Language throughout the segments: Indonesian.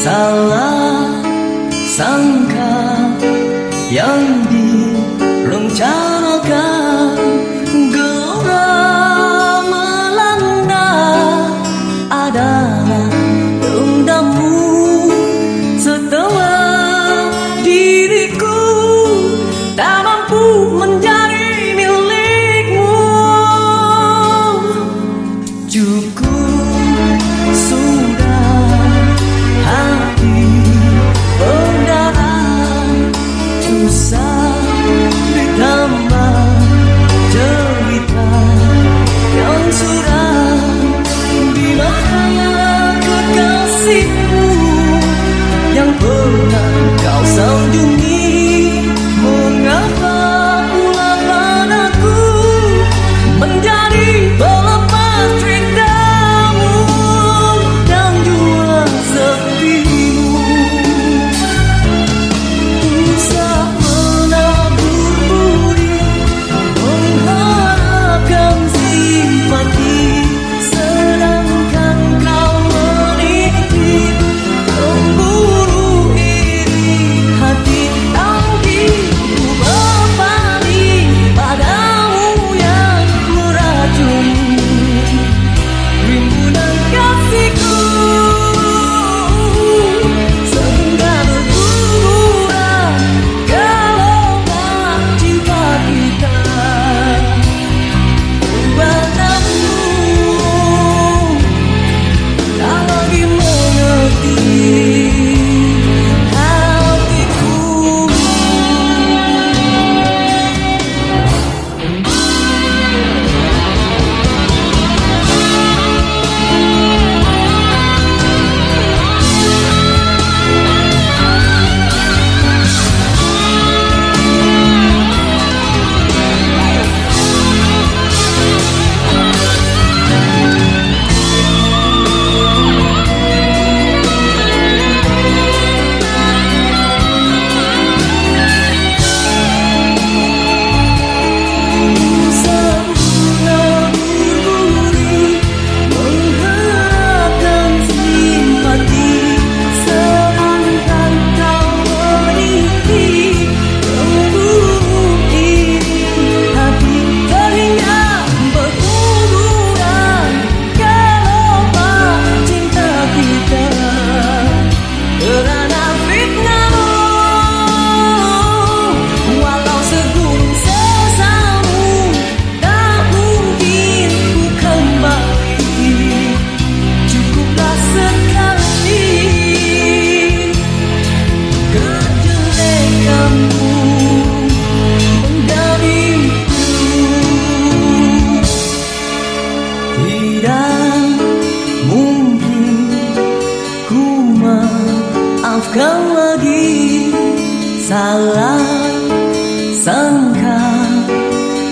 salah sangka yang direncanakan. kau lagi salah sangka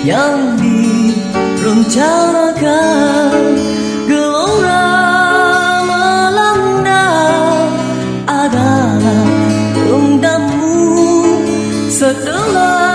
yang direncanakan. Gelora melanda adalah genggammu setelah